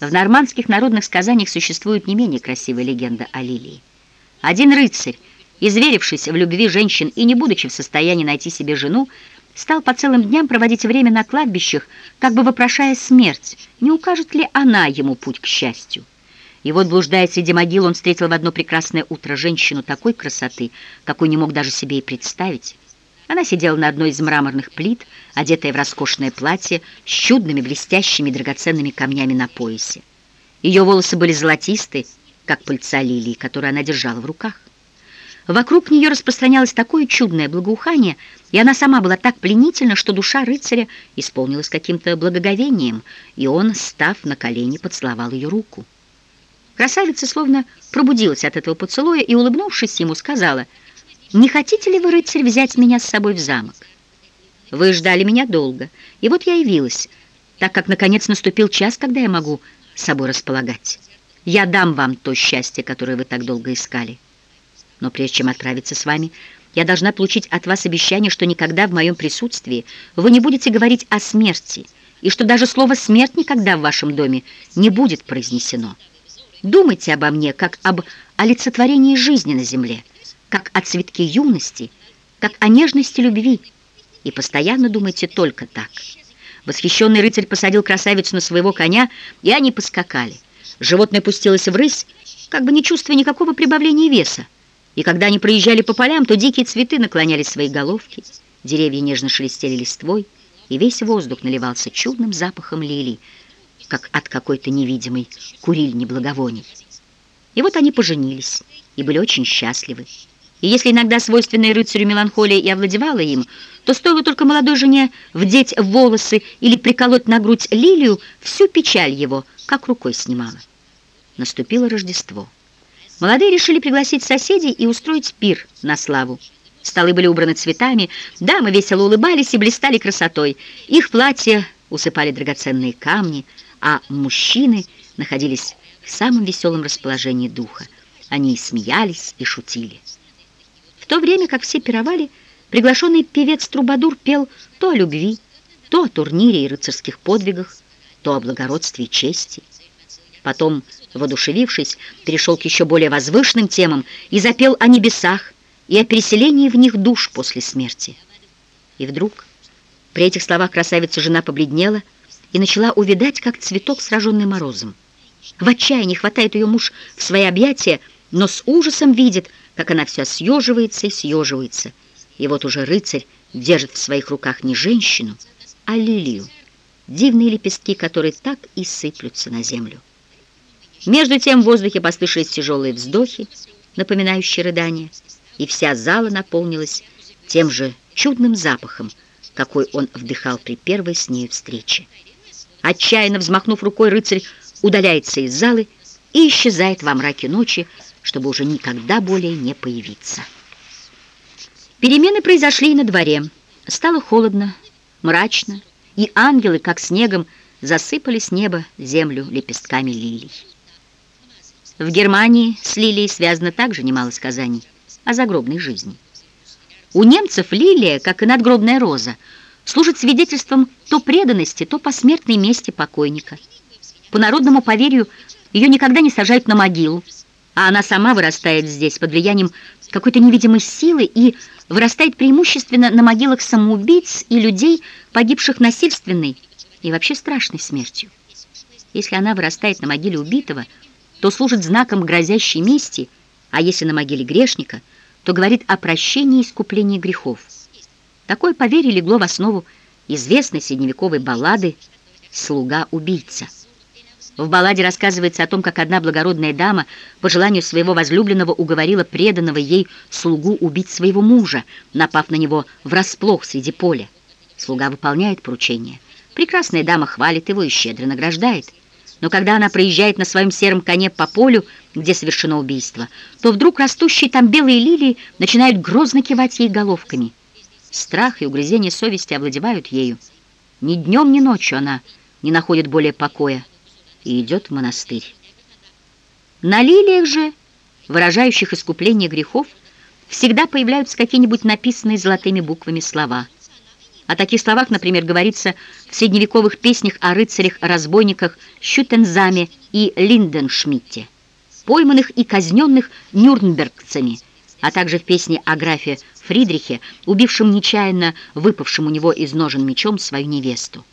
В нормандских народных сказаниях существует не менее красивая легенда о Лилии. Один рыцарь, изверившись в любви женщин и не будучи в состоянии найти себе жену, стал по целым дням проводить время на кладбищах, как бы вопрошая смерть, не укажет ли она ему путь к счастью. И вот, блуждая среди могил, он встретил в одно прекрасное утро женщину такой красоты, какой не мог даже себе и представить. Она сидела на одной из мраморных плит, одетая в роскошное платье с чудными блестящими драгоценными камнями на поясе. Ее волосы были золотистые, как пыльца лилии, которую она держала в руках. Вокруг нее распространялось такое чудное благоухание, и она сама была так пленительна, что душа рыцаря исполнилась каким-то благоговением, и он, став на колени, поцеловал ее руку. Красавица словно пробудилась от этого поцелуя и, улыбнувшись ему, сказала, «Не хотите ли вы, рыцарь, взять меня с собой в замок? Вы ждали меня долго, и вот я явилась, так как, наконец, наступил час, когда я могу собой располагать. Я дам вам то счастье, которое вы так долго искали». Но прежде чем отправиться с вами, я должна получить от вас обещание, что никогда в моем присутствии вы не будете говорить о смерти, и что даже слово «смерть» никогда в вашем доме не будет произнесено. Думайте обо мне, как об олицетворении жизни на земле, как о цветке юности, как о нежности любви, и постоянно думайте только так. Восхищенный рыцарь посадил красавицу на своего коня, и они поскакали. Животное пустилось в рысь, как бы не чувствуя никакого прибавления веса. И когда они проезжали по полям, то дикие цветы наклоняли свои головки, деревья нежно шелестели листвой, и весь воздух наливался чудным запахом лилий, как от какой-то невидимой курильни благовоний. И вот они поженились и были очень счастливы. И если иногда свойственная рыцарю меланхолия и овладевала им, то стоило только молодой жене вдеть волосы или приколоть на грудь лилию, всю печаль его как рукой снимала. Наступило Рождество. Молодые решили пригласить соседей и устроить пир на славу. Столы были убраны цветами, дамы весело улыбались и блистали красотой. Их платья усыпали драгоценные камни, а мужчины находились в самом веселом расположении духа. Они и смеялись, и шутили. В то время, как все пировали, приглашенный певец Трубадур пел то о любви, то о турнире и рыцарских подвигах, то о благородстве и чести. Потом, воодушевившись, перешел к еще более возвышенным темам и запел о небесах и о переселении в них душ после смерти. И вдруг при этих словах красавица жена побледнела и начала увидать, как цветок, сраженный морозом. В отчаянии хватает ее муж в свои объятия, но с ужасом видит, как она вся съеживается и съеживается. И вот уже рыцарь держит в своих руках не женщину, а лилию, дивные лепестки, которые так и сыплются на землю. Между тем в воздухе послышались тяжелые вздохи, напоминающие рыдания, и вся зала наполнилась тем же чудным запахом, какой он вдыхал при первой с ней встрече. Отчаянно взмахнув рукой, рыцарь удаляется из залы и исчезает во мраке ночи, чтобы уже никогда более не появиться. Перемены произошли и на дворе. Стало холодно, мрачно, и ангелы, как снегом, засыпали с неба землю лепестками лилий. В Германии с лилией связано также немало сказаний о загробной жизни. У немцев лилия, как и надгробная роза, служит свидетельством то преданности, то посмертной мести покойника. По народному поверью, ее никогда не сажают на могилу, а она сама вырастает здесь под влиянием какой-то невидимой силы и вырастает преимущественно на могилах самоубийц и людей, погибших насильственной и вообще страшной смертью. Если она вырастает на могиле убитого – то служит знаком грозящей мести, а если на могиле грешника, то говорит о прощении и искуплении грехов. Такое поверье легло в основу известной средневековой баллады «Слуга-убийца». В балладе рассказывается о том, как одна благородная дама по желанию своего возлюбленного уговорила преданного ей слугу убить своего мужа, напав на него врасплох среди поля. Слуга выполняет поручение. Прекрасная дама хвалит его и щедро награждает – но когда она проезжает на своем сером коне по полю, где совершено убийство, то вдруг растущие там белые лилии начинают грозно кивать ей головками. Страх и угрызение совести овладевают ею. Ни днем, ни ночью она не находит более покоя и идет в монастырь. На лилиях же, выражающих искупление грехов, всегда появляются какие-нибудь написанные золотыми буквами слова. О таких словах, например, говорится в средневековых песнях о рыцарях-разбойниках Щутензаме и Линденшмитте, пойманных и казненных нюрнбергцами, а также в песне о графе Фридрихе, убившем нечаянно выпавшим у него из ножен мечом свою невесту.